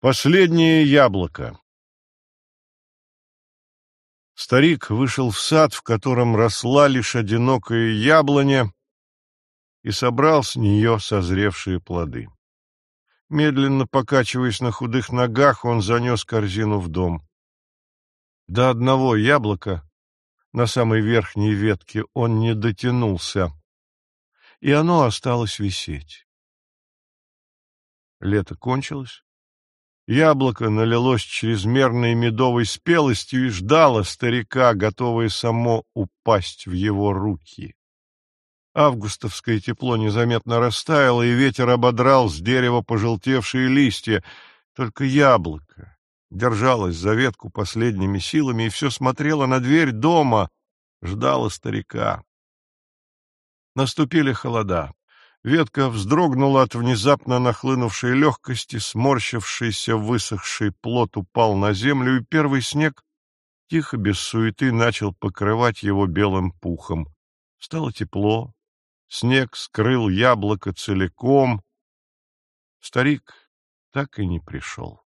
Последнее яблоко Старик вышел в сад, в котором росла лишь одинокая яблоня, и собрал с нее созревшие плоды. Медленно покачиваясь на худых ногах, он занес корзину в дом. До одного яблока на самой верхней ветке он не дотянулся, и оно осталось висеть. Лето кончилось. Яблоко налилось чрезмерной медовой спелостью и ждало старика, готовое само упасть в его руки. Августовское тепло незаметно растаяло, и ветер ободрал с дерева пожелтевшие листья. Только яблоко держалось за ветку последними силами и все смотрело на дверь дома, ждало старика. Наступили холода. Ветка вздрогнула от внезапно нахлынувшей легкости, сморщившийся высохший плод упал на землю, и первый снег тихо, без суеты, начал покрывать его белым пухом. Стало тепло, снег скрыл яблоко целиком. Старик так и не пришел.